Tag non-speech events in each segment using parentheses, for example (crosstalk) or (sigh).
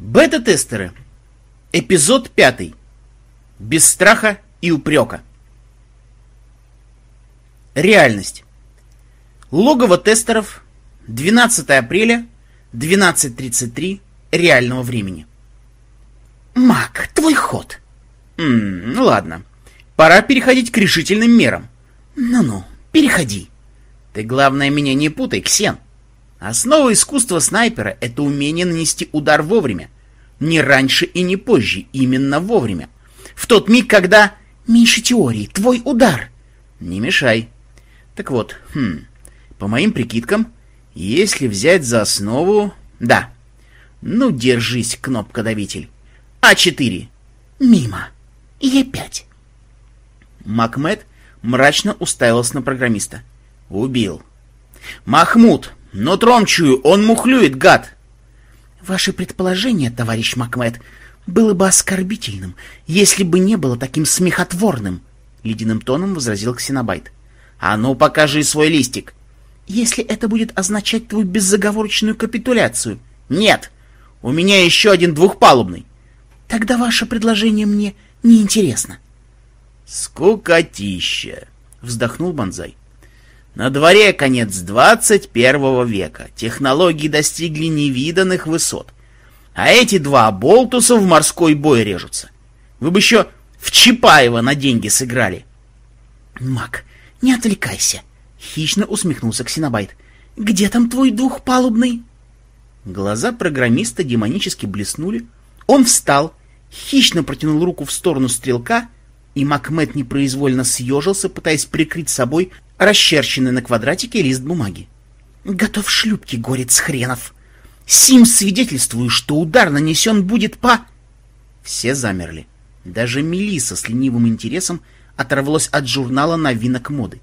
Бета-тестеры. Эпизод пятый. Без страха и упрека. Реальность. Логово тестеров. 12 апреля, 12.33 реального времени. Мак, твой ход. М ну ладно. Пора переходить к решительным мерам. Ну-ну, переходи. Ты, главное, меня не путай, Ксен. Основа искусства снайпера — это умение нанести удар вовремя. Не раньше и не позже, именно вовремя. В тот миг, когда... Меньше теории, твой удар. Не мешай. Так вот, хм, по моим прикидкам, если взять за основу... Да. Ну, держись, кнопкодавитель. А4. Мимо. Е5. Макмед мрачно уставился на программиста. Убил. Махмуд, но тромчую, он мухлюет, гад. Ваше предположение, товарищ Макмед, было бы оскорбительным, если бы не было таким смехотворным, ледяным тоном возразил Ксенобайт. А ну, покажи свой листик. Если это будет означать твою беззаговорочную капитуляцию. Нет, у меня еще один двухпалубный. Тогда ваше предложение мне неинтересно. Скукотища, вздохнул Бонзай. На дворе конец 21 века. Технологии достигли невиданных высот. А эти два болтуса в морской бой режутся. Вы бы еще в Чапаева на деньги сыграли. Мак, не отвлекайся. Хищно усмехнулся Ксенобайт. Где там твой двухпалубный? Глаза программиста демонически блеснули. Он встал, хищно протянул руку в сторону стрелка, и Макмед непроизвольно съежился, пытаясь прикрыть собой расчерченный на квадратике лист бумаги. «Готов шлюпки, горец хренов! Сим свидетельствую, что удар нанесен будет по...» Все замерли. Даже Мелиса с ленивым интересом оторвалась от журнала новинок моды.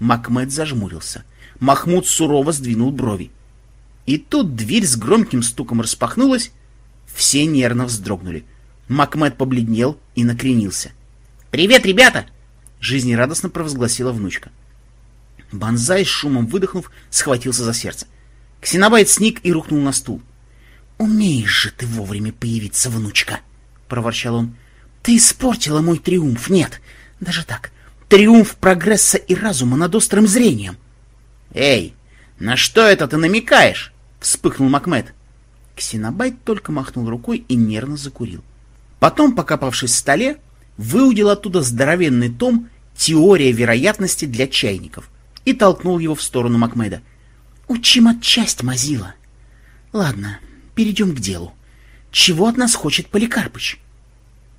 Макмед зажмурился. Махмуд сурово сдвинул брови. И тут дверь с громким стуком распахнулась. Все нервно вздрогнули. Макмед побледнел и накренился. «Привет, ребята!» — жизнерадостно провозгласила внучка. Бонзай, шумом выдохнув, схватился за сердце. Ксенобайт сник и рухнул на стул. «Умеешь же ты вовремя появиться, внучка!» — проворчал он. «Ты испортила мой триумф, нет, даже так, триумф прогресса и разума над острым зрением!» «Эй, на что это ты намекаешь?» — вспыхнул Макмед. Ксенобайт только махнул рукой и нервно закурил. Потом, покопавшись в столе, выудил оттуда здоровенный том «Теория вероятности для чайников» и толкнул его в сторону Макмеда. «Учим отчасть, Мазила. Ладно, перейдем к делу. Чего от нас хочет Поликарпыч?»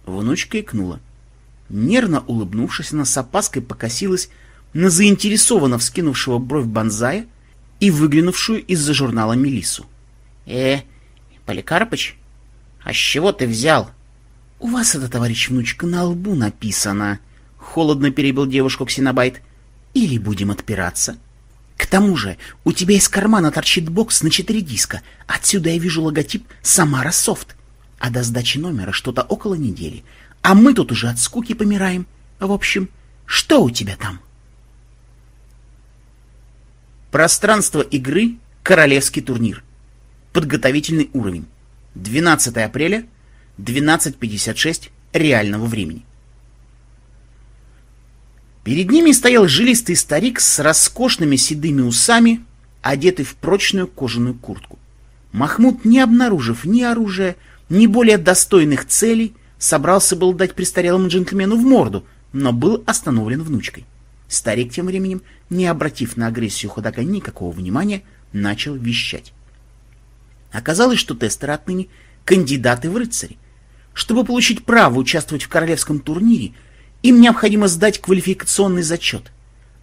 Внучка икнула. Нервно улыбнувшись, она с опаской покосилась на заинтересованно вскинувшего бровь Бонзая и выглянувшую из-за журнала Мелису. «Э, Поликарпыч, а с чего ты взял?» «У вас это, товарищ внучка, на лбу написано», — холодно перебил девушку Ксенобайт или будем отпираться. К тому же, у тебя из кармана торчит бокс на четыре диска. Отсюда я вижу логотип «Самара Софт». А до сдачи номера что-то около недели. А мы тут уже от скуки помираем. В общем, что у тебя там? Пространство игры «Королевский турнир». Подготовительный уровень. 12 апреля, 12.56 реального времени. Перед ними стоял жилистый старик с роскошными седыми усами, одетый в прочную кожаную куртку. Махмуд, не обнаружив ни оружия, ни более достойных целей, собрался был дать престарелому джентльмену в морду, но был остановлен внучкой. Старик тем временем, не обратив на агрессию ходока никакого внимания, начал вещать. Оказалось, что тестеры отныне кандидаты в рыцари. Чтобы получить право участвовать в королевском турнире, им необходимо сдать квалификационный зачет.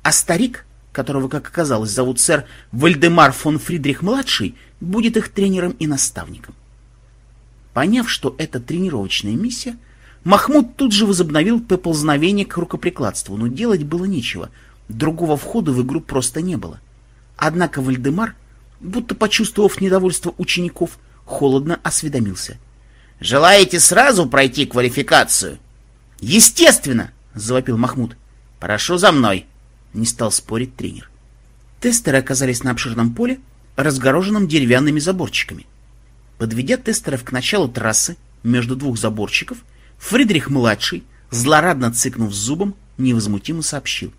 А старик, которого, как оказалось, зовут сэр Вальдемар фон Фридрих-младший, будет их тренером и наставником. Поняв, что это тренировочная миссия, Махмуд тут же возобновил поползновение к рукоприкладству, но делать было нечего, другого входа в игру просто не было. Однако Вальдемар, будто почувствовав недовольство учеников, холодно осведомился. «Желаете сразу пройти квалификацию?» «Естественно!» — завопил Махмуд. «Прошу за мной!» — не стал спорить тренер. Тестеры оказались на обширном поле, разгороженном деревянными заборчиками. Подведя тестеров к началу трассы между двух заборчиков, Фридрих-младший, злорадно цыкнув зубом, невозмутимо сообщил.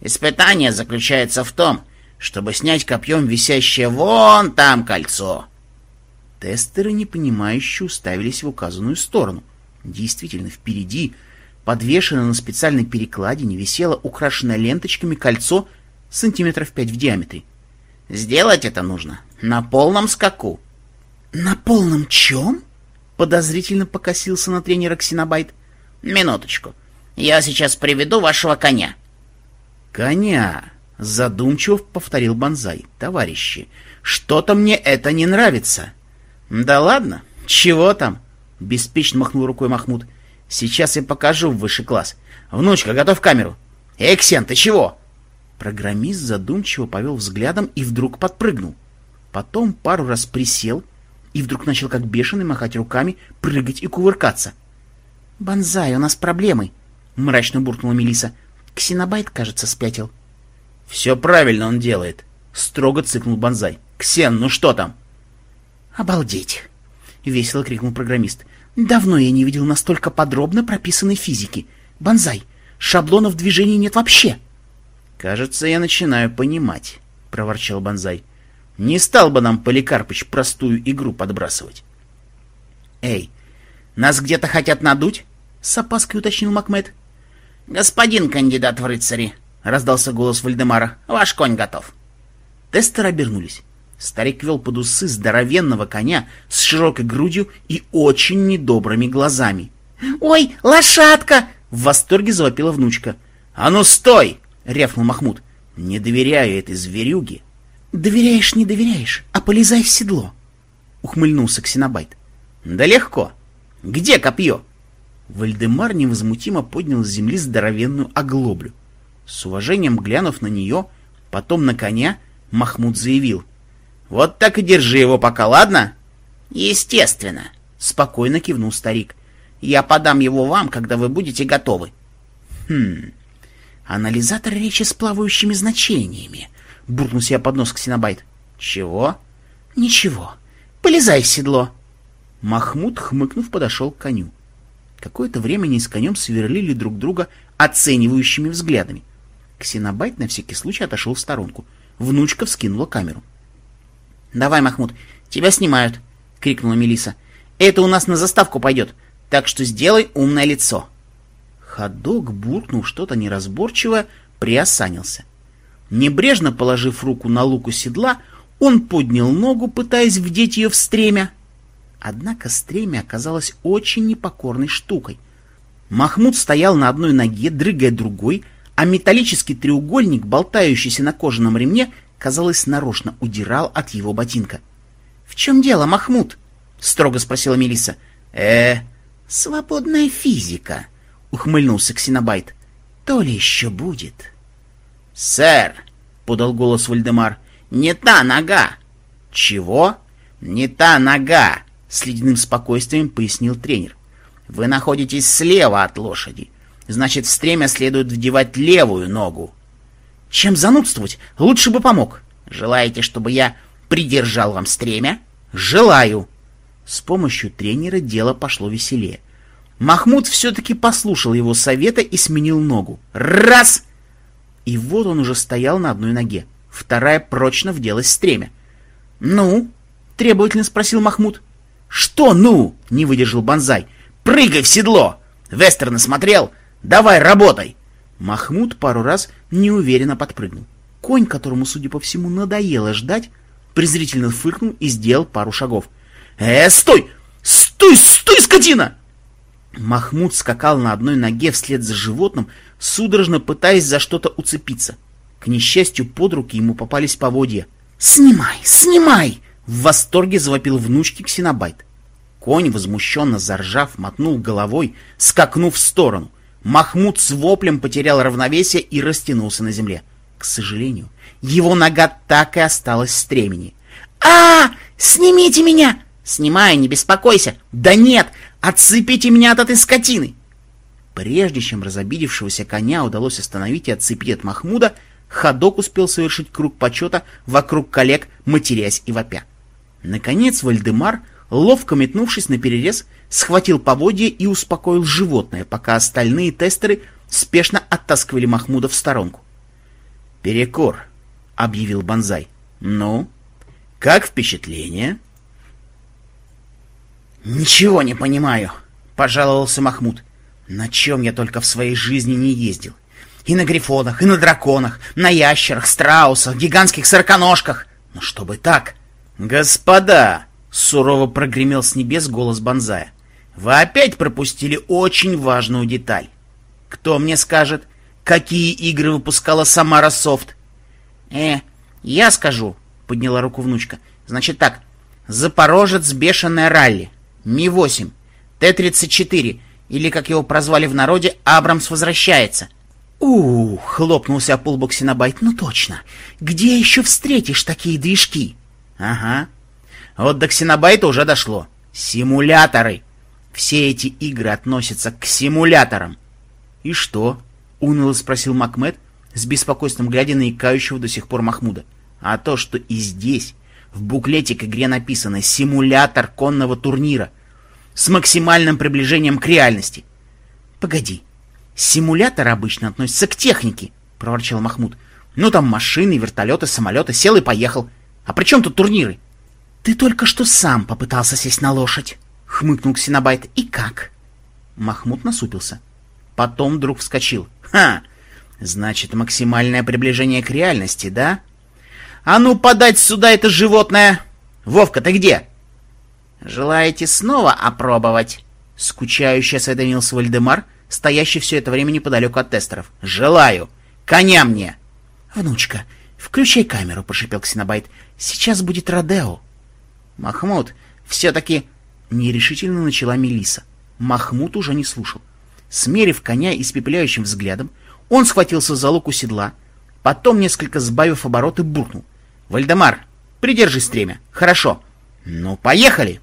«Испытание заключается в том, чтобы снять копьем висящее вон там кольцо». Тестеры, непонимающе, уставились в указанную сторону. Действительно, впереди, подвешенное на специальной перекладине, висело украшенное ленточками кольцо сантиметров пять в диаметре. «Сделать это нужно на полном скаку». «На полном чем?» — подозрительно покосился на тренера Ксенобайт. «Минуточку. Я сейчас приведу вашего коня». «Коня!» — задумчиво повторил Бонзай. «Товарищи, что-то мне это не нравится». «Да ладно, чего там?» — беспечно махнул рукой Махмуд. «Сейчас я покажу в высший класс. Внучка, готовь камеру!» «Эй, Ксен, ты чего?» Программист задумчиво повел взглядом и вдруг подпрыгнул. Потом пару раз присел и вдруг начал как бешеный махать руками, прыгать и кувыркаться. «Бонзай, у нас проблемы!» — мрачно буркнула Мелиса. «Ксенобайт, кажется, спятил». «Все правильно он делает!» — строго цыкнул Бонзай. «Ксен, ну что там?» «Обалдеть!» — весело крикнул программист. «Давно я не видел настолько подробно прописанной физики. Бонзай, шаблонов движений нет вообще!» «Кажется, я начинаю понимать», — проворчал Бонзай. «Не стал бы нам Поликарпыч простую игру подбрасывать». «Эй, нас где-то хотят надуть?» — с опаской уточнил Макмед. «Господин кандидат в рыцари», — раздался голос Вальдемара, — «ваш конь готов». Тестеры обернулись. Старик вел под усы здоровенного коня с широкой грудью и очень недобрыми глазами. «Ой, лошадка!» — в восторге завопила внучка. «А ну стой!» — рявкнул Махмуд. «Не доверяю этой зверюге». «Доверяешь, не доверяешь, а полезай в седло!» — ухмыльнулся Ксенобайт. «Да легко. Где копье?» Вальдемар невозмутимо поднял с земли здоровенную оглоблю. С уважением глянув на нее, потом на коня, Махмуд заявил — вот так и держи его пока, ладно? Естественно, спокойно кивнул старик. Я подам его вам, когда вы будете готовы. Хм, анализатор речи с плавающими значениями, буркнул себе под нос Ксенобайт. Чего? Ничего. Полезай в седло. Махмуд, хмыкнув, подошел к коню. Какое-то время они с конем сверлили друг друга оценивающими взглядами. Ксенобайт на всякий случай отошел в сторонку. Внучка вскинула камеру. — «Давай, Махмуд, тебя снимают!» — крикнула Мелиса. «Это у нас на заставку пойдет, так что сделай умное лицо!» Ходок, буркнул что-то неразборчивое, приосанился. Небрежно положив руку на луку седла, он поднял ногу, пытаясь вдеть ее в стремя. Однако стремя оказалось очень непокорной штукой. Махмуд стоял на одной ноге, дрыгая другой, а металлический треугольник, болтающийся на кожаном ремне, казалось, нарочно удирал от его ботинка. — В чем дело, Махмуд? — строго спросила Мелиса. э свободная физика, — ухмыльнулся Ксенобайт. — То ли еще будет. — Сэр, — подал голос Вальдемар, — не та нога. — Чего? — Не та нога, — с ледяным спокойствием пояснил тренер. — Вы находитесь слева от лошади. Значит, в стремя следует вдевать левую ногу. Чем занудствовать? Лучше бы помог. Желаете, чтобы я придержал вам стремя? Желаю. С помощью тренера дело пошло веселее. Махмуд все-таки послушал его совета и сменил ногу. Раз! И вот он уже стоял на одной ноге. Вторая прочно вделась в стремя. «Ну?» — требовательно спросил Махмуд. «Что «ну?» — не выдержал Бонзай. «Прыгай в седло! Вестерна смотрел? Давай, работай!» Махмуд пару раз неуверенно подпрыгнул. Конь, которому, судя по всему, надоело ждать, презрительно фыркнул и сделал пару шагов. «Э, стой! Стой, стой, скотина!» Махмуд скакал на одной ноге вслед за животным, судорожно пытаясь за что-то уцепиться. К несчастью, под руки ему попались поводья. «Снимай, снимай!» — в восторге завопил внучки Ксенобайт. Конь, возмущенно заржав, мотнул головой, скакнув в сторону. Махмуд с воплем потерял равновесие и растянулся на земле. К сожалению, его нога так и осталась в стремени. а, Снимите меня!» «Снимаю, не беспокойся!» «Да нет! Отцепите меня от этой скотины!» Прежде чем разобидевшегося коня удалось остановить и отцепить от Махмуда, ходок успел совершить круг почета вокруг коллег, матерясь и вопя. Наконец Вальдемар ловко метнувшись на перерез, схватил поводья и успокоил животное, пока остальные тестеры спешно оттаскивали Махмуда в сторонку. «Перекур», — объявил Бонзай. «Ну, как впечатление?» «Ничего не понимаю», — пожаловался Махмуд. «На чем я только в своей жизни не ездил. И на грифонах, и на драконах, на ящерах, страусах, гигантских сороконожках. Но чтобы так...» «Господа!» — сурово прогремел с небес голос Бонзая. «Вы опять пропустили очень важную деталь. Кто мне скажет, какие игры выпускала Самара Софт?» «Э, я скажу», — подняла руку внучка. «Значит так, Запорожец Бешеное Ралли, Ми-8, Т-34, или, как его прозвали в народе, Абрамс возвращается». «Ух!» — хлопнулся о полбок Синабайт. «Ну точно! Где еще встретишь такие движки?» «Ага. Вот до Ксенобайта уже дошло. Симуляторы! Все эти игры относятся к симуляторам!» «И что?» — уныло спросил Макмед, с беспокойством глядя на икающего до сих пор Махмуда. «А то, что и здесь, в буклете к игре написано «Симулятор конного турнира» с максимальным приближением к реальности». «Погоди, Симулятор обычно относится к технике, — проворчал Махмуд. Ну там машины, вертолеты, самолеты, сел и поехал. А при чем тут турниры? Ты только что сам попытался сесть на лошадь, — хмыкнул Ксенобайт. И как? Махмуд насупился. Потом вдруг вскочил. Ха! Значит, максимальное приближение к реальности, да? А ну подать сюда это животное! Вовка, ты где? Желаете снова опробовать? Скучающе осведомился Вальдемар, стоящий все это время неподалеку от тестеров. «Желаю! Коня мне!» «Внучка, включай камеру», — пошипел Ксенобайт. «Сейчас будет Родео». «Махмуд, все-таки...» — нерешительно начала Мелиса. Махмуд уже не слушал. Смерив коня испепеляющим взглядом, он схватился за луку седла, потом, несколько сбавив обороты, буркнул. «Вальдемар, придержи стремя. Хорошо. Ну, поехали!»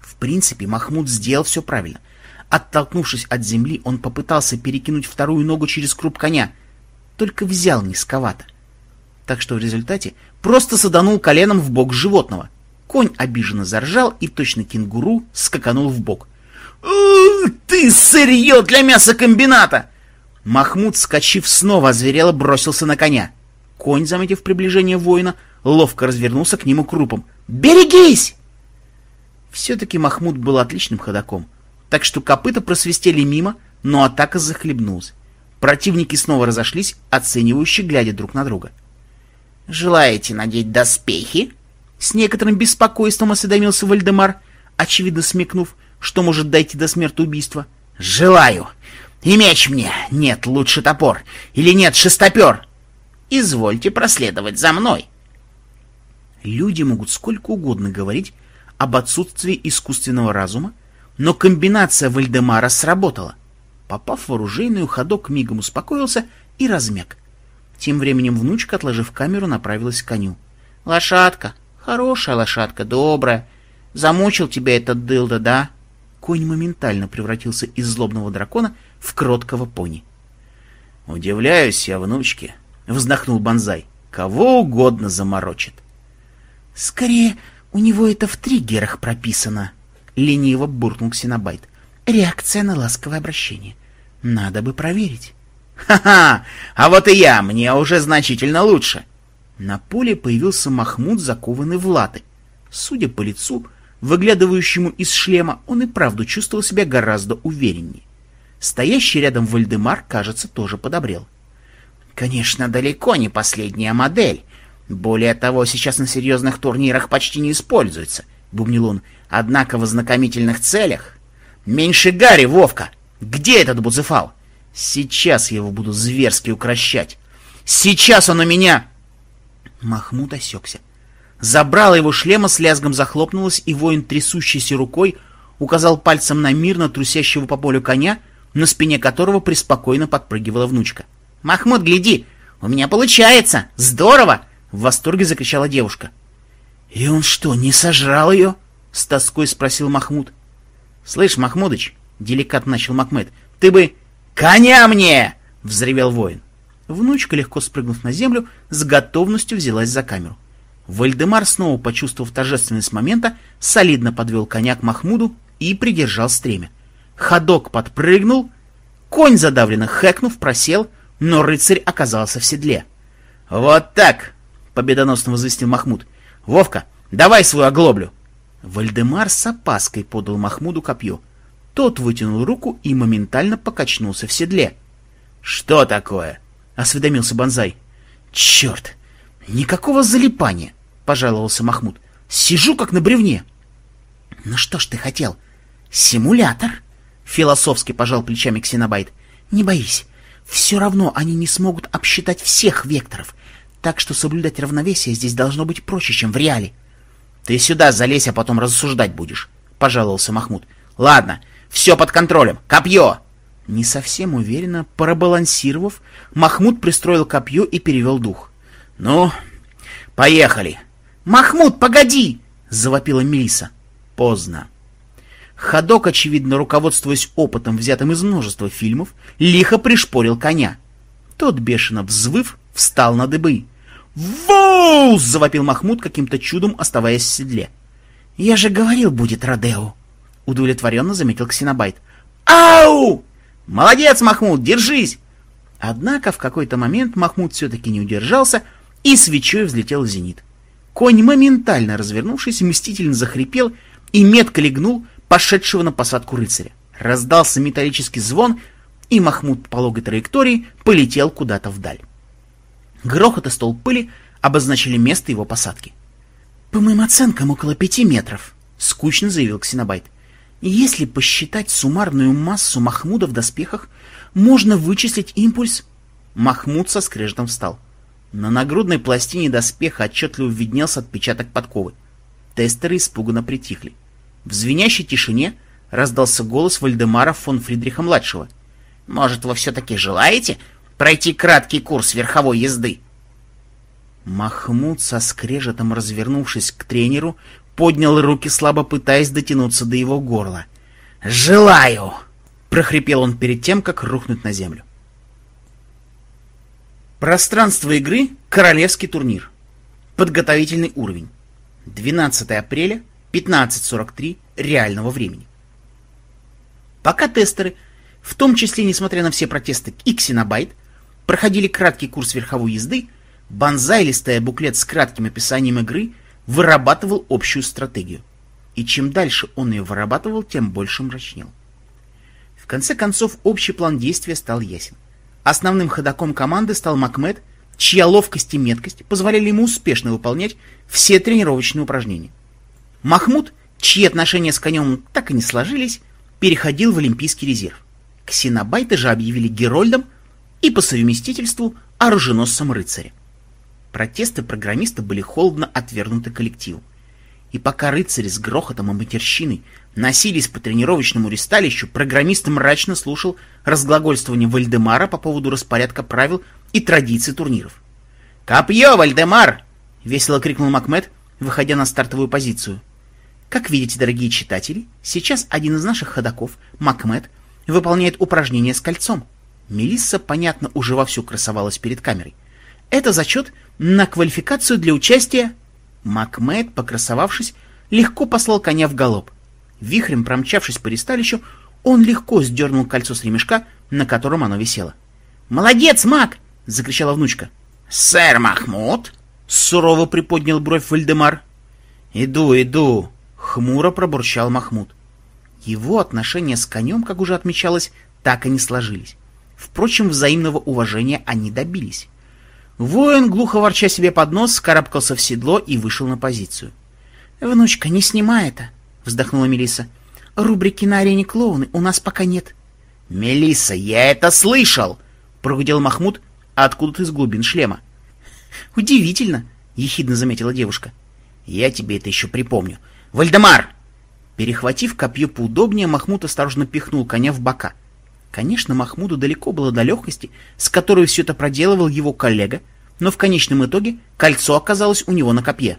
В принципе, Махмуд сделал все правильно — Оттолкнувшись от земли, он попытался перекинуть вторую ногу через круп коня, только взял низковато. Так что в результате просто саданул коленом в бок животного. Конь обиженно заржал и точно кенгуру скаканул в бок. «Ты сырье для мясокомбината!» Махмуд, скачив снова озверело, бросился на коня. Конь, заметив приближение воина, ловко развернулся к нему крупом. «Берегись!» Все-таки Махмуд был отличным ходаком так что копыта просвистели мимо, но атака захлебнулась. Противники снова разошлись, оценивающе глядя друг на друга. «Желаете надеть доспехи?» С некоторым беспокойством осведомился Вальдемар, очевидно смекнув, что может дойти до смертоубийства. «Желаю! И меч мне! Нет, лучше топор! Или нет, шестопер!» «Извольте проследовать за мной!» Люди могут сколько угодно говорить об отсутствии искусственного разума, но комбинация Вальдемара сработала. Попав в оружейную, ходок мигом успокоился и размяк. Тем временем внучка, отложив камеру, направилась к коню. — Лошадка, хорошая лошадка, добрая. Замучил тебя этот дылда, да? Конь моментально превратился из злобного дракона в кроткого пони. — Удивляюсь я, внучке, — вздохнул Бонзай. — Кого угодно заморочит. — Скорее, у него это в триггерах прописано, — лениво буркнул Ксенобайт. «Реакция на ласковое обращение. Надо бы проверить». «Ха-ха! А вот и я! Мне уже значительно лучше!» На поле появился Махмуд, закованный в латы. Судя по лицу, выглядывающему из шлема, он и правду чувствовал себя гораздо увереннее. Стоящий рядом Вальдемар, кажется, тоже подобрел. «Конечно, далеко не последняя модель. Более того, сейчас на серьезных турнирах почти не используется», — бубнил он. Однако в ознакомительных целях... Меньше Гарри, Вовка! Где этот Буцефал? Сейчас я его буду зверски укращать. Сейчас он у меня... Махмуд осекся. Забрала его шлема с лязгом захлопнулась, и воин, трясущейся рукой, указал пальцем на мирно трусящего по полю коня, на спине которого преспокойно подпрыгивала внучка. «Махмуд, гляди! У меня получается! Здорово!» — в восторге закричала девушка. «И он что, не сожрал ее?» — с тоской спросил Махмуд. — Слышь, Махмудыч, — деликатно начал Махмед, — ты бы... — Коня мне! — взревел воин. Внучка, легко спрыгнув на землю, с готовностью взялась за камеру. Вальдемар, снова почувствовав торжественность момента, солидно подвел коня к Махмуду и придержал стремя. Ходок подпрыгнул, конь, задавленно хэкнув, просел, но рыцарь оказался в седле. «Вот так!» — победоносно возвестил Махмуд. «Вовка, давай свою оглоблю!» Вальдемар с опаской подал Махмуду копье. Тот вытянул руку и моментально покачнулся в седле. «Что такое?» — осведомился Бонзай. «Черт! Никакого залипания!» — пожаловался Махмуд. «Сижу как на бревне!» «Ну что ж ты хотел? Симулятор?» — философски пожал плечами Ксенобайт. «Не боись, все равно они не смогут обсчитать всех векторов, так что соблюдать равновесие здесь должно быть проще, чем в реале». «Ты сюда залезь, а потом рассуждать будешь», — пожаловался Махмуд. «Ладно, все под контролем. Копье!» Не совсем уверенно, пробалансировав, Махмуд пристроил копье и перевел дух. «Ну, поехали!» «Махмуд, погоди!» — завопила Мелиса. Поздно. Ходок, очевидно, руководствуясь опытом, взятым из множества фильмов, лихо пришпорил коня. Тот, бешено взвыв, встал на дыбы. «Воу!» — завопил Махмуд, каким-то чудом оставаясь в седле. «Я же говорил, будет Родео!» — удовлетворенно заметил Ксенобайт. «Ау!» «Молодец, Махмуд, держись!» Однако в какой-то момент Махмуд все-таки не удержался и свечой взлетел в зенит. Конь, моментально развернувшись, мстительно захрипел и метко легнул пошедшего на посадку рыцаря. Раздался металлический звон, и Махмуд по пологой траектории полетел куда-то вдаль. Грохот и стол пыли обозначили место его посадки. «По моим оценкам, около пяти метров», — скучно заявил Ксенобайт. «Если посчитать суммарную массу Махмуда в доспехах, можно вычислить импульс...» Махмуд со скрежетом встал. На нагрудной пластине доспеха отчетливо виднелся отпечаток подковы. Тестеры испуганно притихли. В звенящей тишине раздался голос Вальдемара фон Фридриха-младшего. «Может, вы все-таки желаете пройти краткий курс верховой езды?» Махмуд, со скрежетом развернувшись к тренеру, поднял руки, слабо пытаясь дотянуться до его горла. «Желаю!» — прохрипел он перед тем, как рухнуть на землю. Пространство игры — Королевский турнир. Подготовительный уровень. 12 апреля, 15.43 реального времени. Пока тестеры, в том числе, несмотря на все протесты и Ксенобайт, проходили краткий курс верховой езды, Банзай, листая буклет с кратким описанием игры, вырабатывал общую стратегию. И чем дальше он ее вырабатывал, тем больше мрачнел. В конце концов, общий план действия стал ясен. Основным ходаком команды стал Макмед, чья ловкость и меткость позволяли ему успешно выполнять все тренировочные упражнения. Махмуд, чьи отношения с конем так и не сложились, переходил в Олимпийский резерв. Ксенобайта же объявили Герольдом и по совместительству оруженосцем рыцаря. Протесты программиста были холодно отвергнуты коллективом. И пока рыцари с грохотом и матерщиной носились по тренировочному ристалищу, программист мрачно слушал разглагольствование Вальдемара по поводу распорядка правил и традиций турниров. «Копье, Вальдемар!» — весело крикнул Макмед, выходя на стартовую позицию. Как видите, дорогие читатели, сейчас один из наших ходаков, Макмед, выполняет упражнение с кольцом. Мелисса, понятно, уже вовсю красовалась перед камерой. Это зачет на квалификацию для участия. Макмед, покрасовавшись, легко послал коня в галоп. Вихрем промчавшись по ристалищу, он легко сдернул кольцо с ремешка, на котором оно висело. «Молодец, Мак!» — закричала внучка. «Сэр Махмуд!» — сурово приподнял бровь Вальдемар. «Иду, иду!» — хмуро пробурчал Махмуд. Его отношения с конем, как уже отмечалось, так и не сложились. Впрочем, взаимного уважения они добились. Воин, глухо ворча себе под нос, карабкался в седло и вышел на позицию. «Внучка, не снимай это!» — вздохнула Мелиса. «Рубрики на арене клоуны у нас пока нет». Мелиса, я это слышал!» — прогудел Махмуд откуда-то из глубин шлема. «Удивительно!» — ехидно заметила девушка. «Я тебе это еще припомню. Вальдемар!» Перехватив копье поудобнее, Махмуд осторожно пихнул коня в бока. Конечно, Махмуду далеко было до легкости, с которой все это проделывал его коллега, но в конечном итоге кольцо оказалось у него на копье.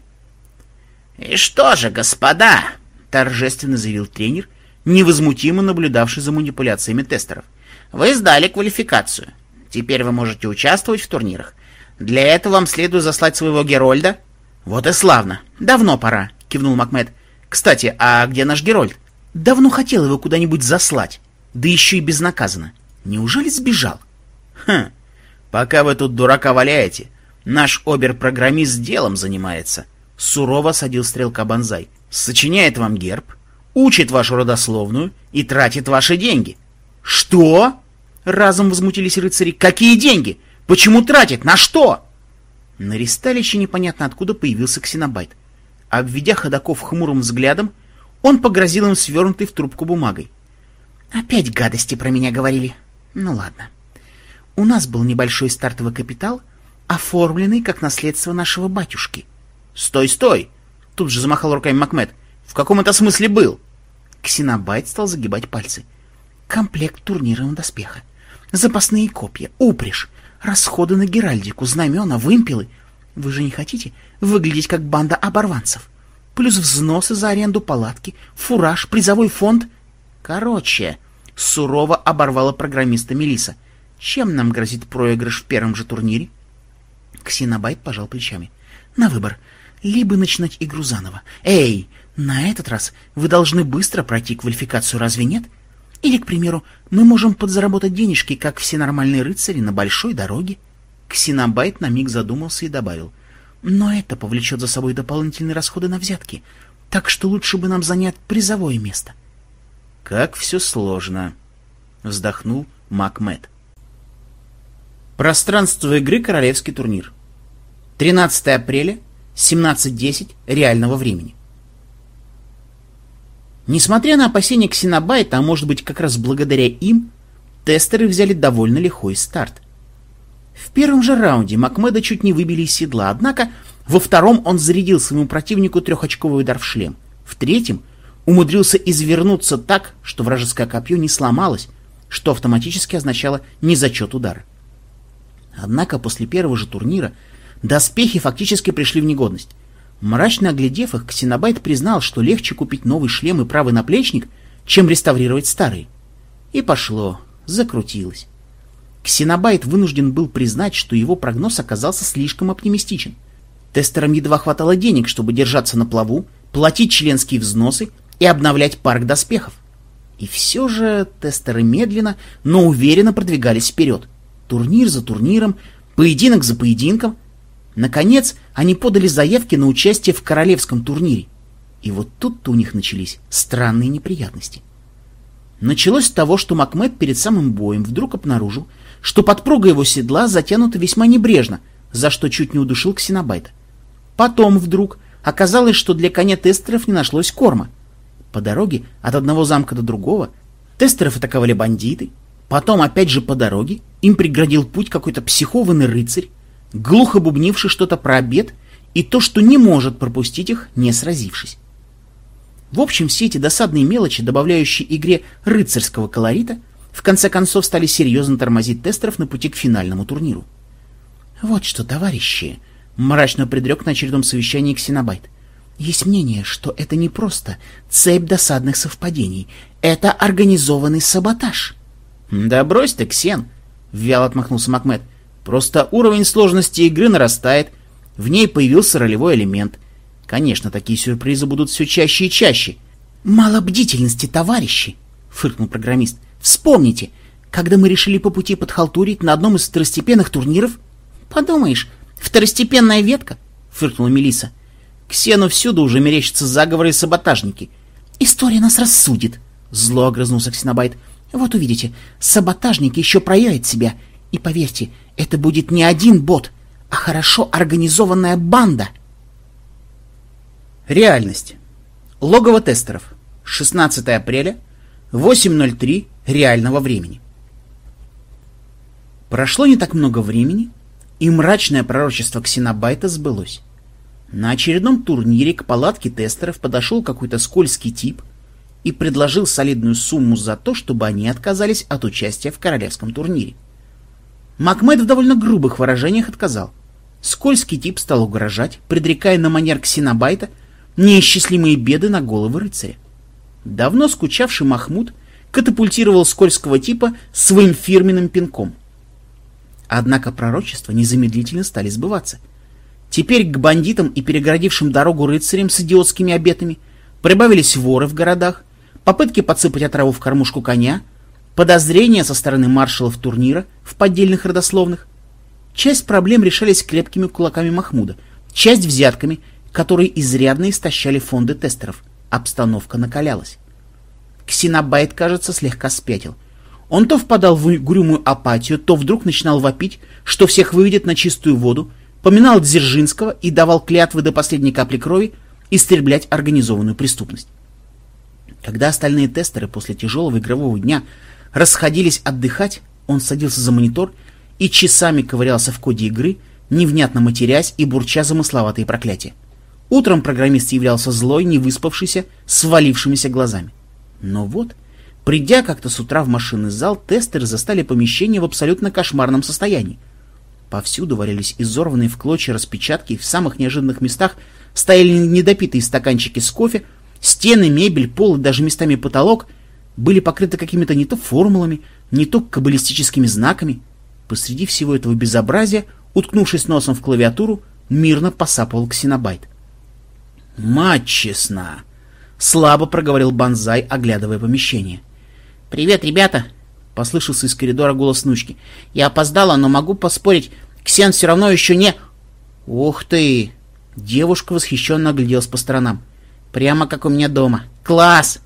«И что же, господа!» торжественно заявил тренер, невозмутимо наблюдавший за манипуляциями тестеров. Вы сдали квалификацию. Теперь вы можете участвовать в турнирах. Для этого вам следует заслать своего Герольда. Вот и славно. Давно пора, кивнул Макмед. Кстати, а где наш Герольд? Давно хотел его куда-нибудь заслать, да еще и безнаказанно. Неужели сбежал? Хм, пока вы тут дурака валяете, наш обер-программист делом занимается. Сурово садил стрелка Бонзай. Сочиняет вам герб, учит вашу родословную и тратит ваши деньги. Что? Разом возмутились рыцари. Какие деньги? Почему тратит? На что? На ристалище непонятно откуда появился ксенобайт. Обведя ходаков хмурым взглядом, он погрозил им свернутой в трубку бумагой. «Опять гадости про меня говорили. Ну ладно. У нас был небольшой стартовый капитал, оформленный как наследство нашего батюшки». «Стой, стой!» — тут же замахал руками Макмед. «В каком это смысле был?» Ксенобайт стал загибать пальцы. «Комплект турнирного доспеха, запасные копья, упряжь, расходы на геральдику, знамена, вымпелы. Вы же не хотите выглядеть как банда оборванцев? Плюс взносы за аренду палатки, фураж, призовой фонд. Короче, сурово оборвала программиста Мелиса. Чем нам грозит проигрыш в первом же турнире? Ксенобайт пожал плечами. На выбор. Либо начинать игру заново. Эй, на этот раз вы должны быстро пройти квалификацию, разве нет? — или, к примеру, мы можем подзаработать денежки, как все нормальные рыцари, на большой дороге. Ксенобайт на миг задумался и добавил. Но это повлечет за собой дополнительные расходы на взятки, так что лучше бы нам занять призовое место. Как все сложно, вздохнул Макмед. Пространство игры Королевский турнир. 13 апреля, 17.10 реального времени. Несмотря на опасения Ксенобайта, а может быть как раз благодаря им, тестеры взяли довольно лихой старт. В первом же раунде Макмеда чуть не выбили из седла, однако во втором он зарядил своему противнику трехочковый удар в шлем. В третьем умудрился извернуться так, что вражеское копье не сломалось, что автоматически означало незачет удара. Однако после первого же турнира доспехи фактически пришли в негодность. Мрачно оглядев их, Ксенобайт признал, что легче купить новый шлем и правый наплечник, чем реставрировать старый. И пошло, закрутилось. Ксенобайт вынужден был признать, что его прогноз оказался слишком оптимистичен. Тестерам едва хватало денег, чтобы держаться на плаву, платить членские взносы и обновлять парк доспехов. И все же тестеры медленно, но уверенно продвигались вперед. Турнир за турниром, поединок за поединком, Наконец, они подали заявки на участие в королевском турнире. И вот тут-то у них начались странные неприятности. Началось с того, что Макмед перед самым боем вдруг обнаружил, что подпруга его седла затянута весьма небрежно, за что чуть не удушил Ксенобайта. Потом вдруг оказалось, что для коня тестеров не нашлось корма. По дороге от одного замка до другого тестеров атаковали бандиты, потом опять же по дороге им преградил путь какой-то психованный рыцарь, глухо бубнивший что-то про обед и то, что не может пропустить их, не сразившись. В общем, все эти досадные мелочи, добавляющие игре рыцарского колорита, в конце концов стали серьезно тормозить тестеров на пути к финальному турниру. «Вот что, товарищи!» — мрачно предрек на очередном совещании Ксенобайт. «Есть мнение, что это не просто цепь досадных совпадений, это организованный саботаж». «Да брось ты, Ксен!» — вяло отмахнулся Макмед. Просто уровень сложности игры нарастает, в ней появился ролевой элемент. Конечно, такие сюрпризы будут все чаще и чаще. «Мало бдительности, товарищи!» — фыркнул программист. «Вспомните, когда мы решили по пути подхалтурить на одном из второстепенных турниров?» «Подумаешь, второстепенная ветка!» — фыркнула Мелиса. «Ксену всюду уже мерещатся заговоры и саботажники». «История нас рассудит!» — зло огрызнулся Ксенобайт. «Вот увидите, саботажник еще проявит себя, и поверьте, это будет не один бот, а хорошо организованная банда. Реальность. Логово тестеров. 16 апреля, 8.03 реального времени. Прошло не так много времени, и мрачное пророчество Ксенобайта сбылось. На очередном турнире к палатке тестеров подошел какой-то скользкий тип и предложил солидную сумму за то, чтобы они отказались от участия в королевском турнире. Макмед в довольно грубых выражениях отказал. Скользкий тип стал угрожать, предрекая на манер ксенобайта неисчислимые беды на головы рыцаря. Давно скучавший Махмуд катапультировал скользкого типа своим фирменным пинком. Однако пророчества незамедлительно стали сбываться. Теперь к бандитам и перегородившим дорогу рыцарям с идиотскими обетами прибавились воры в городах, попытки подсыпать отраву в кормушку коня, подозрения со стороны маршалов турнира в поддельных родословных. Часть проблем решались крепкими кулаками Махмуда, часть взятками, которые изрядно истощали фонды тестеров. Обстановка накалялась. Ксенобайт, кажется, слегка спятил. Он то впадал в угрюмую апатию, то вдруг начинал вопить, что всех выведет на чистую воду, поминал Дзержинского и давал клятвы до последней капли крови истреблять организованную преступность. Когда остальные тестеры после тяжелого игрового дня расходились отдыхать, он садился за монитор и часами ковырялся в коде игры, невнятно матерясь и бурча замысловатые проклятия. Утром программист являлся злой, невыспавшийся, свалившимися глазами. Но вот, придя как-то с утра в машинный зал, тестеры застали помещение в абсолютно кошмарном состоянии. Повсюду валялись изорванные в клочья распечатки, в самых неожиданных местах стояли недопитые стаканчики с кофе, стены, мебель, пол и даже местами потолок были покрыты какими-то не то формулами, не то каббалистическими знаками. Посреди всего этого безобразия, уткнувшись носом в клавиатуру, мирно посапывал ксенобайт. «Мать честна!» — слабо проговорил Банзай, оглядывая помещение. «Привет, ребята!» — послышался из коридора голос внучки. «Я опоздала, но могу поспорить, Ксен все равно еще не...» «Ух ты!» Девушка восхищенно огляделась по сторонам. «Прямо как у меня дома. Класс!»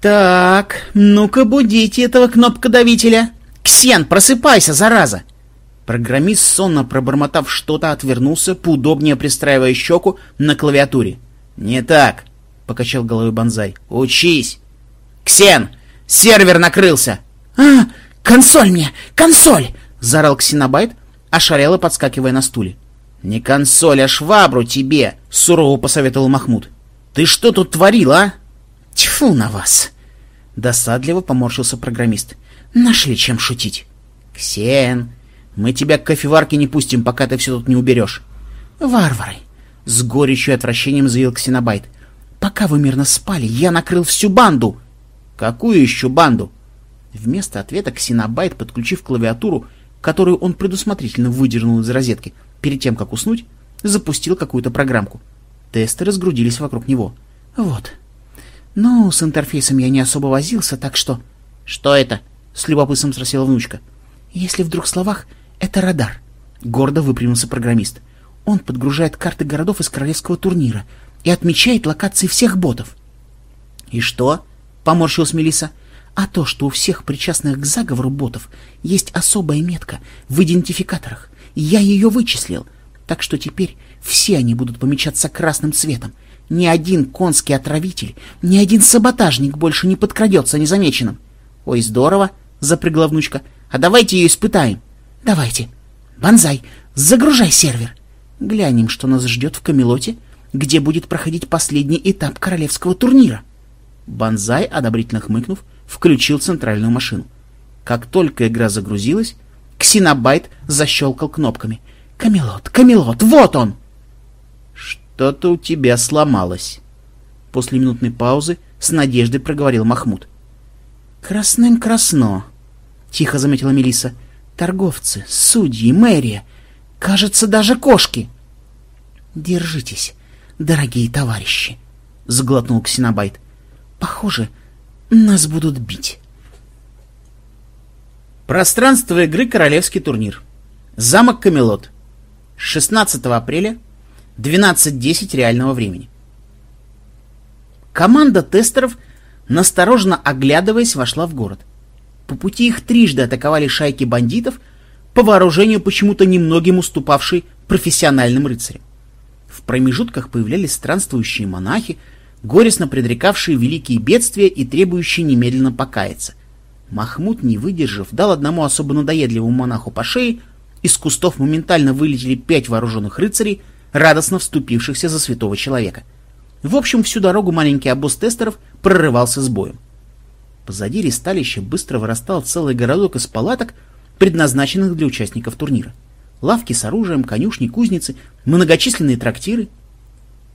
«Так, ну-ка будите этого кнопкодавителя! Ксен, просыпайся, зараза!» Программист, сонно пробормотав что-то, отвернулся, поудобнее пристраивая щеку на клавиатуре. «Не так!» — покачал головой Бонзай. «Учись!» «Ксен! Сервер накрылся!» «А, консоль мне! Консоль!» — заорал Ксенобайт, ошалело подскакивая на стуле. «Не консоль, а швабру тебе!» — сурово посоветовал Махмуд. «Ты что тут творил, а?» «Тьфу на вас!» Досадливо поморщился программист. «Нашли чем шутить!» «Ксен, мы тебя к кофеварке не пустим, пока ты все тут не уберешь!» «Варвары!» — с горечью и отвращением заявил Ксенобайт. «Пока вы мирно спали, я накрыл всю банду!» «Какую еще банду?» Вместо ответа Ксенобайт, подключив клавиатуру, которую он предусмотрительно выдернул из розетки, перед тем, как уснуть, запустил какую-то программку. Тесты разгрудились вокруг него. «Вот. Ну, с интерфейсом я не особо возился, так что...» «Что это?» — с любопытством спросила внучка. «Если в двух словах, это радар», — гордо выпрямился программист. «Он подгружает карты городов из королевского турнира и отмечает локации всех ботов». «И что?» — поморщилась Мелиса. «А то, что у всех причастных к заговору ботов есть особая метка в идентификаторах. Я ее вычислил, так что теперь все они будут помечаться красным цветом. Ни один конский отравитель, ни один саботажник больше не подкрадется незамеченным. — Ой, здорово! — запрягла внучка. — А давайте ее испытаем. — Давайте. Банзай, загружай сервер. Глянем, что нас ждет в Камелоте, где будет проходить последний этап королевского турнира. Банзай, одобрительно хмыкнув, включил центральную машину. Как только игра загрузилась, Ксенобайт защелкал кнопками. «Камелот, Камелот, вот он!» «Что-то у тебя сломалось». После минутной паузы с надеждой проговорил Махмуд. «Краснем-красно», — тихо заметила Мелиса. «Торговцы, судьи, мэрия, кажется, даже кошки». «Держитесь, дорогие товарищи», — сглотнул Ксенобайт. «Похоже, нас будут бить». Пространство игры «Королевский турнир». Замок Камелот. 16 апреля, 12.10 реального времени. Команда тестеров, настороженно оглядываясь, вошла в город. По пути их трижды атаковали шайки бандитов, по вооружению почему-то немногим уступавшие профессиональным рыцарям. В промежутках появлялись странствующие монахи, горестно предрекавшие великие бедствия и требующие немедленно покаяться. Махмуд, не выдержав, дал одному особо надоедливому монаху по шее, из кустов моментально вылетели пять вооруженных рыцарей, радостно вступившихся за святого человека. В общем, всю дорогу маленький обоз тестеров прорывался с боем. Позади ресталища быстро вырастал целый городок из палаток, предназначенных для участников турнира. Лавки с оружием, конюшни, кузницы, многочисленные трактиры.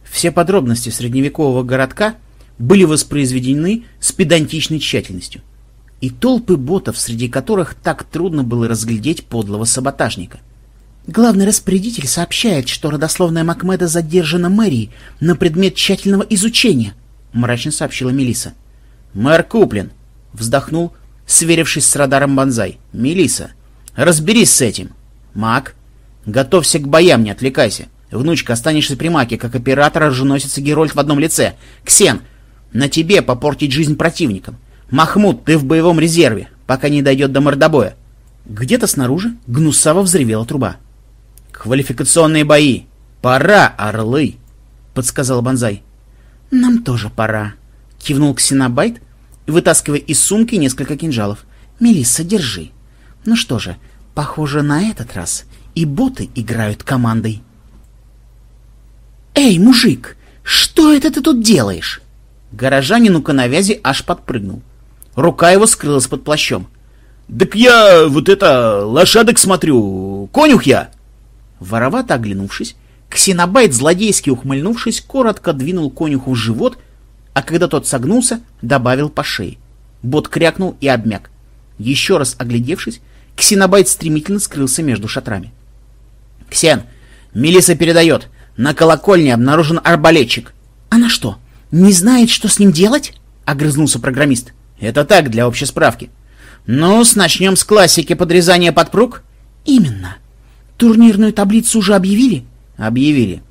Все подробности средневекового городка были воспроизведены с педантичной тщательностью и толпы ботов, среди которых так трудно было разглядеть подлого саботажника. Главный распорядитель сообщает, что родословная Макмеда задержана мэрией на предмет тщательного изучения, — мрачно сообщила Мелиса. Мэр куплен, — вздохнул, сверившись с радаром Бонзай. Мелиса, разберись с этим. Мак, готовься к боям, не отвлекайся. Внучка, останешься при маке, как оператор оруженосица Герольд в одном лице. Ксен, на тебе попортить жизнь противникам. Махмуд, ты в боевом резерве, пока не дойдет до мордобоя. Где-то снаружи гнусаво взревела труба. «Квалификационные бои! Пора, орлы!» — подсказал Бонзай. «Нам тоже пора», — кивнул Ксенобайт, вытаскивая из сумки несколько кинжалов. «Мелисса, держи. Ну что же, похоже, на этот раз и боты играют командой». «Эй, мужик, что это ты тут делаешь?» Горожанин у коновязи аж подпрыгнул. Рука его скрылась под плащом. «Так я вот это, лошадок смотрю, конюх я!» Воровато оглянувшись, Ксенобайт, злодейски ухмыльнувшись, коротко двинул конюху в живот, а когда тот согнулся, добавил по шее. Бот крякнул и обмяк. Еще раз оглядевшись, Ксенобайт стремительно скрылся между шатрами. «Ксен, Мелиса передает, на колокольне обнаружен арбалетчик». «Она что, не знает, что с ним делать?» — огрызнулся программист. «Это так, для общей справки». «Ну, начнем с классики подрезания подпруг?» «Именно. Турнирную таблицу уже объявили? Объявили.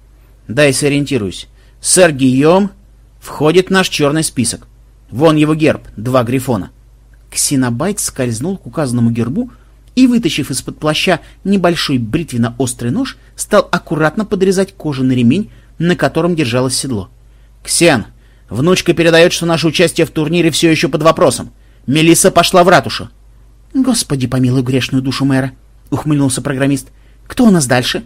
Дай сориентируюсь. Сэр Гийом входит в наш черный список. Вон его герб, два грифона. Ксенобайт скользнул к указанному гербу и, вытащив из-под плаща небольшой бритвенно-острый нож, стал аккуратно подрезать кожаный ремень, на котором держалось седло. «Ксен, внучка передает, что наше участие в турнире все еще под вопросом. Мелисса пошла в ратушу». «Господи, помилуй грешную душу мэра», — ухмыльнулся программист. Кто у нас дальше?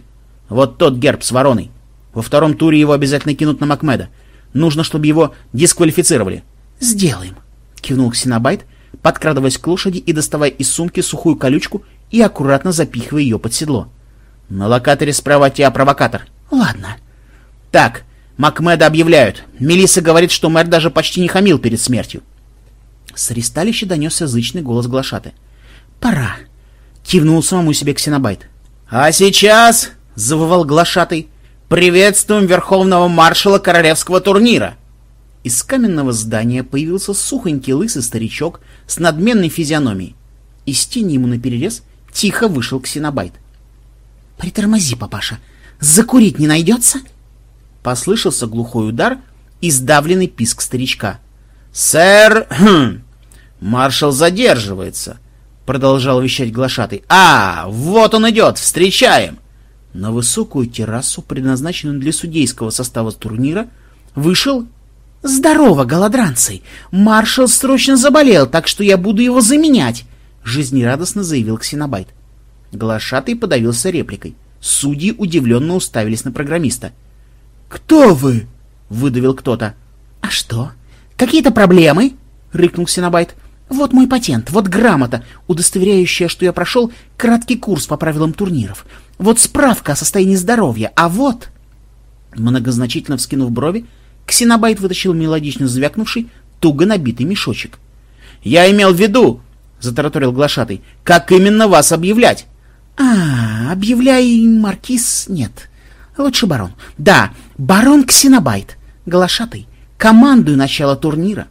Вот тот герб с вороной. Во втором туре его обязательно кинут на Макмеда. Нужно, чтобы его дисквалифицировали. Сделаем, кивнул Ксенобайт, подкрадываясь к лошади и доставая из сумки сухую колючку и аккуратно запихивая ее под седло. На локаторе справа от тебя провокатор. Ладно. Так, Макмеда объявляют. Мелисса говорит, что мэр даже почти не хамил перед смертью. С ристалища донесся зычный голос глашаты. «Пора!» — кивнул самому себе Ксенобайт. «А сейчас», — завывал глашатый, — «приветствуем верховного маршала королевского турнира». Из каменного здания появился сухонький лысый старичок с надменной физиономией. Из тени ему наперерез тихо вышел ксенобайт. «Притормози, папаша, закурить не найдется?» Послышался глухой удар и сдавленный писк старичка. «Сэр, (clears throat) маршал задерживается», — продолжал вещать глашатый. «А, вот он идет! Встречаем!» На высокую террасу, предназначенную для судейского состава турнира, вышел... «Здорово, голодранцы! Маршал срочно заболел, так что я буду его заменять!» — жизнерадостно заявил Ксенобайт. Глашатый подавился репликой. Судьи удивленно уставились на программиста. «Кто вы?» — выдавил кто-то. «А что? Какие-то проблемы?» — рыкнул Ксенобайт. Вот мой патент, вот грамота, удостоверяющая, что я прошел краткий курс по правилам турниров. Вот справка о состоянии здоровья, а вот...» Многозначительно вскинув брови, Ксенобайт вытащил мелодично звякнувший, туго набитый мешочек. «Я имел в виду, — затараторил глашатый, — как именно вас объявлять?» «А, объявляй, Маркиз, нет. Лучше барон. Да, барон Ксенобайт, глашатый, командуй начало турнира».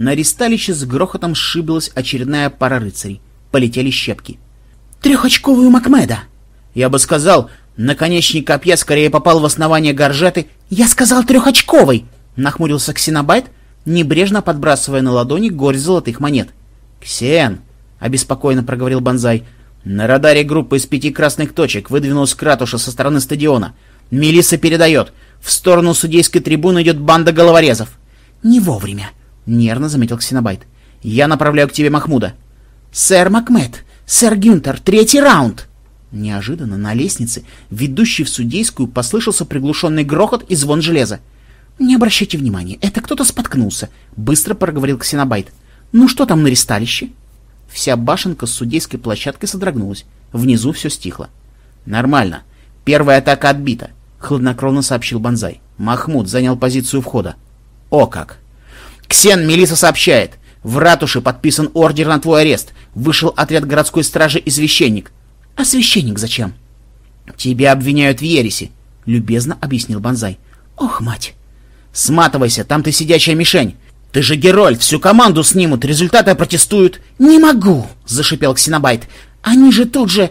На ристалище с грохотом сшибилась очередная пара рыцарей. Полетели щепки. «Трехочковую Макмеда!» «Я бы сказал, наконечник копья скорее попал в основание горжеты». «Я сказал трехочковый!» — нахмурился Ксенобайт, небрежно подбрасывая на ладони горсть золотых монет. «Ксен!» — обеспокоенно проговорил Бонзай. «На радаре группа из пяти красных точек выдвинулась к ратуше со стороны стадиона. Мелисса передает. В сторону судейской трибуны идет банда головорезов». «Не вовремя!» — нервно заметил Ксенобайт. «Я направляю к тебе Махмуда». «Сэр Макмед! Сэр Гюнтер! Третий раунд!» Неожиданно на лестнице, ведущей в судейскую, послышался приглушенный грохот и звон железа. «Не обращайте внимания, это кто-то споткнулся», — быстро проговорил Ксенобайт. «Ну что там на ристалище?» Вся башенка с судейской площадкой содрогнулась. Внизу все стихло. «Нормально. Первая атака отбита», — хладнокровно сообщил Бонзай. Махмуд занял позицию входа. «О как! Ксен Мелиса сообщает. В ратуше подписан ордер на твой арест. Вышел отряд городской стражи и священник. А священник зачем? Тебя обвиняют в ереси, любезно объяснил Бонзай. Ох, мать! Сматывайся, там ты сидячая мишень. Ты же Герольд, всю команду снимут, результаты протестуют. Не могу, зашипел Ксенобайт. Они же тут же...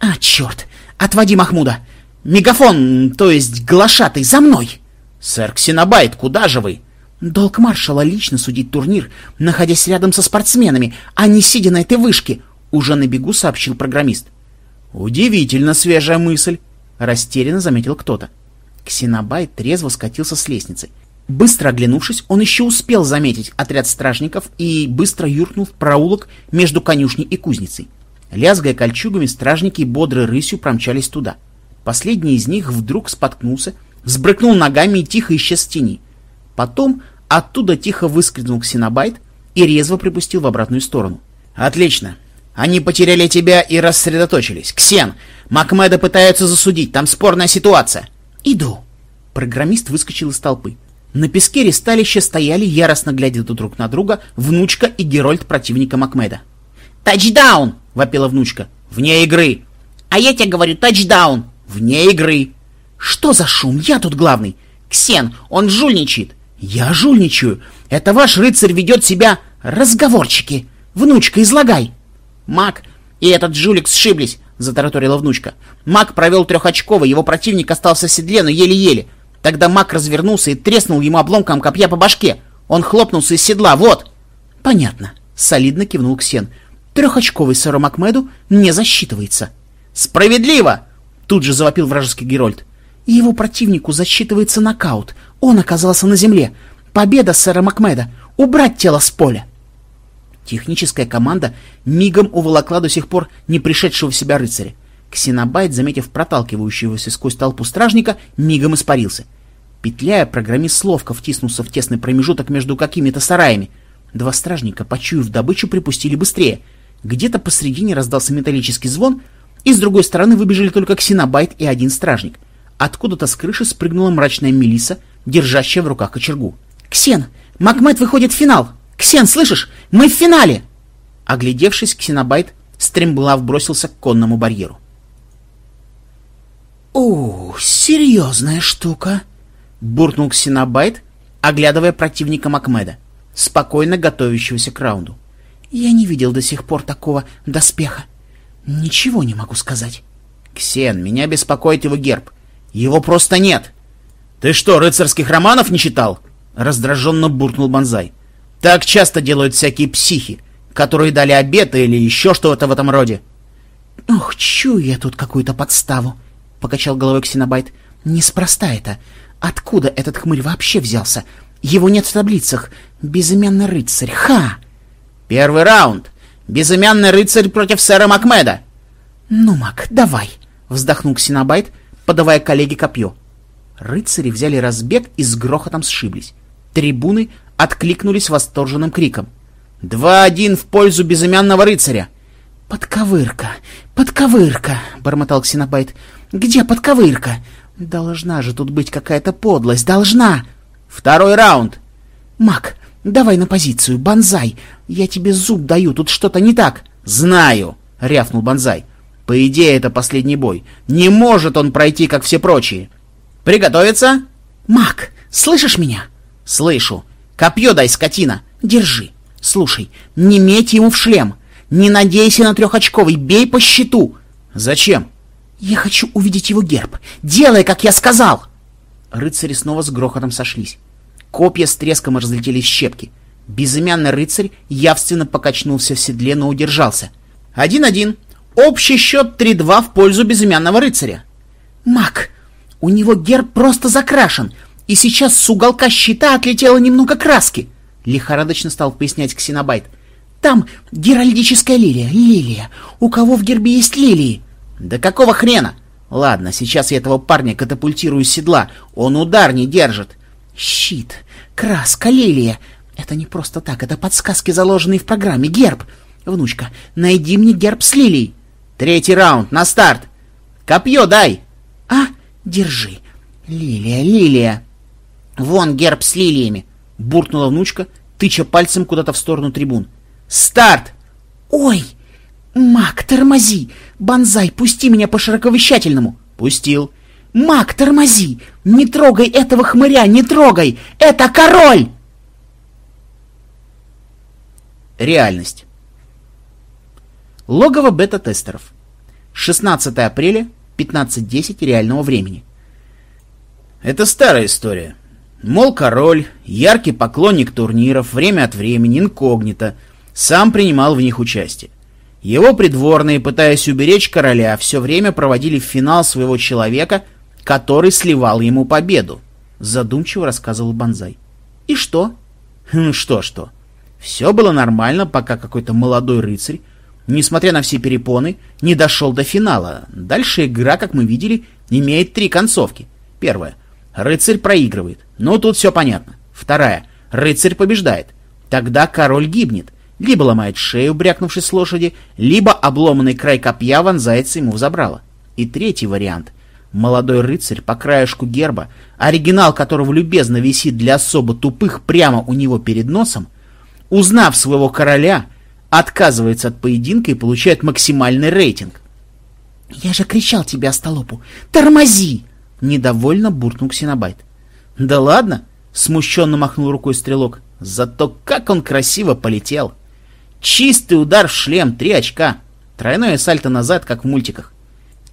А, черт! Отводи Махмуда! Мегафон, то есть глашатый, за мной! Сэр Ксенобайт, куда же вы? Долг маршала лично судить турнир, находясь рядом со спортсменами, а не сидя на этой вышке, уже на бегу сообщил программист. Удивительно свежая мысль, растерянно заметил кто-то. Ксенобайт трезво скатился с лестницы. Быстро оглянувшись, он еще успел заметить отряд стражников и быстро юркнул в проулок между конюшней и кузницей. Лязгая кольчугами, стражники бодрой рысью промчались туда. Последний из них вдруг споткнулся, взбрыкнул ногами и тихо исчез в тени. Потом оттуда тихо выскользнул ксенобайт и резво припустил в обратную сторону. «Отлично! Они потеряли тебя и рассредоточились. Ксен, Макмеда пытаются засудить, там спорная ситуация!» «Иду!» Программист выскочил из толпы. На песке ресталища стояли, яростно глядя друг на друга, внучка и Герольд противника Макмеда. «Тачдаун!» — вопила внучка. «Вне игры!» «А я тебе говорю, тачдаун!» «Вне игры!» «Что за шум? Я тут главный!» «Ксен, он жульничает!» «Я жульничаю! Это ваш рыцарь ведет себя... Разговорчики! Внучка, излагай!» «Маг и этот жулик сшиблись!» — затараторила внучка. Маг провел трехочковый, его противник остался в седле, но еле-еле. Тогда маг развернулся и треснул ему обломком копья по башке. Он хлопнулся из седла, вот!» «Понятно», — солидно кивнул Ксен. «Трехочковый сэру Макмеду не засчитывается». «Справедливо!» — тут же завопил вражеский Герольд. «Его противнику засчитывается нокаут. Он оказался на земле. Победа сэра Макмеда. Убрать тело с поля!» Техническая команда мигом уволокла до сих пор не пришедшего в себя рыцаря. Ксенобайт, заметив проталкивающегося сквозь толпу стражника, мигом испарился. Петляя, программист ловко втиснулся в тесный промежуток между какими-то сараями. Два стражника, почуяв добычу, припустили быстрее. Где-то посредине раздался металлический звон, и с другой стороны выбежали только Ксенобайт и один стражник. Откуда-то с крыши спрыгнула мрачная Мелиса, держащая в руках кочергу. «Ксен! Макмед выходит в финал! Ксен, слышишь? Мы в финале!» Оглядевшись, Ксенобайт стремглав бросился к конному барьеру. «О, серьезная штука!» — буркнул Ксенобайт, оглядывая противника Макмеда, спокойно готовящегося к раунду. «Я не видел до сих пор такого доспеха. Ничего не могу сказать». «Ксен, меня беспокоит его герб. Его просто нет!» «Ты что, рыцарских романов не читал?» — раздраженно буркнул Бонзай. «Так часто делают всякие психи, которые дали обеты или еще что-то в этом роде». «Ох, чую я тут какую-то подставу!» — покачал головой Ксенобайт. «Неспроста это. Откуда этот хмырь вообще взялся? Его нет в таблицах. Безымянный рыцарь. Ха!» «Первый раунд. Безымянный рыцарь против сэра Макмеда». «Ну, Мак, давай!» — вздохнул Ксенобайт, подавая коллеге копье. Рыцари взяли разбег и с грохотом сшиблись. Трибуны откликнулись восторженным криком. «Два-один в пользу безымянного рыцаря!» «Подковырка! Подковырка!» — бормотал Ксенобайт. «Где подковырка? Должна же тут быть какая-то подлость! Должна!» «Второй раунд!» «Мак, давай на позицию! Бонзай! Я тебе зуб даю, тут что-то не так!» «Знаю!» — рявкнул Бонзай. «По идее, это последний бой. Не может он пройти, как все прочие!» «Приготовиться!» «Мак, слышишь меня?» «Слышу. Копье дай, скотина!» «Держи. Слушай, не меть ему в шлем. Не надейся на трехочковый, бей по щиту!» «Зачем?» «Я хочу увидеть его герб. Делай, как я сказал!» Рыцари снова с грохотом сошлись. Копья с треском разлетелись в щепки. Безымянный рыцарь явственно покачнулся в седле, но удержался. «Один-один. Общий счет 3-2 в пользу безымянного рыцаря». «Мак, у него герб просто закрашен, и сейчас с уголка щита отлетело немного краски», — лихорадочно стал пояснять Ксенобайт. «Там геральдическая лилия, лилия. У кого в гербе есть лилии?» «Да какого хрена? Ладно, сейчас я этого парня катапультирую с седла, он удар не держит». «Щит, краска, лилия. Это не просто так, это подсказки, заложенные в программе. Герб. Внучка, найди мне герб с лилией». «Третий раунд, на старт. Копье дай!» «А, держи. Лилия, лилия». «Вон герб с лилиями!» — буркнула внучка, тыча пальцем куда-то в сторону трибун. «Старт!» «Ой, Мак, тормози! Бонзай, пусти меня по широковещательному! Пустил. Мак, тормози! Не трогай этого хмыря, не трогай! Это король! Реальность. Логово бета-тестеров. 16 апреля, 15.10 реального времени. Это старая история. Мол, король, яркий поклонник турниров, время от времени, инкогнито, сам принимал в них участие. Его придворные, пытаясь уберечь короля, все время проводили в финал своего человека, который сливал ему победу. Задумчиво рассказывал Бонзай. И что? Ну что-что. Все было нормально, пока какой-то молодой рыцарь, несмотря на все перепоны, не дошел до финала. Дальше игра, как мы видели, имеет три концовки. Первая. Рыцарь проигрывает. Ну, тут все понятно. Вторая. Рыцарь побеждает. Тогда король гибнет. Либо ломает шею, брякнувшись с лошади, либо обломанный край копья вонзается ему в забрало. И третий вариант. Молодой рыцарь по краешку герба, оригинал которого любезно висит для особо тупых прямо у него перед носом, узнав своего короля, отказывается от поединка и получает максимальный рейтинг. «Я же кричал тебе, остолопу! Тормози!» Недовольно буркнул Ксенобайт. «Да ладно!» — смущенно махнул рукой стрелок. «Зато как он красиво полетел! Чистый удар в шлем, три очка! Тройное сальто назад, как в мультиках!»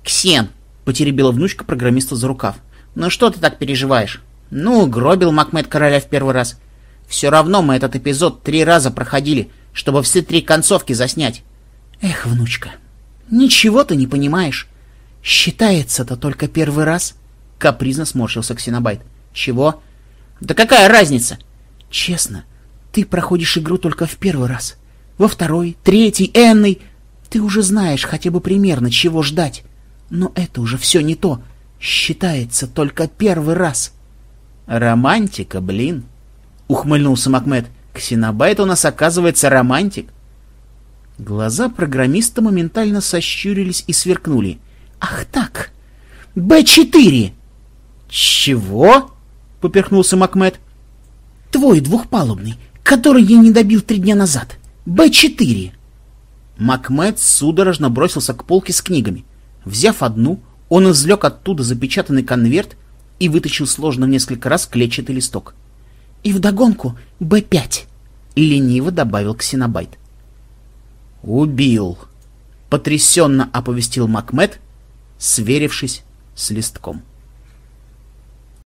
«Ксен!» — потеребила внучка программиста за рукав. «Ну что ты так переживаешь? Ну, гробил Макмед короля в первый раз. Все равно мы этот эпизод три раза проходили, чтобы все три концовки заснять. Эх, внучка, ничего ты не понимаешь. Считается-то только первый раз». Капризно сморщился Ксенобайт. Чего? Да какая разница? Честно, ты проходишь игру только в первый раз. Во второй, третий, энный. Ты уже знаешь хотя бы примерно, чего ждать. Но это уже все не то. Считается только первый раз. Романтика, блин. Ухмыльнулся Макмед. Ксенобайт у нас оказывается романтик. Глаза программиста моментально сощурились и сверкнули. «Ах так! Б-4!» «Чего?» — поперхнулся Макмед. «Твой двухпалубный, который я не добил три дня назад. Б-4». Макмед судорожно бросился к полке с книгами. Взяв одну, он извлек оттуда запечатанный конверт и вытащил сложно в несколько раз клетчатый листок. «И вдогонку Б-5», — лениво добавил Ксенобайт. «Убил», — потрясенно оповестил Макмед, сверившись с листком.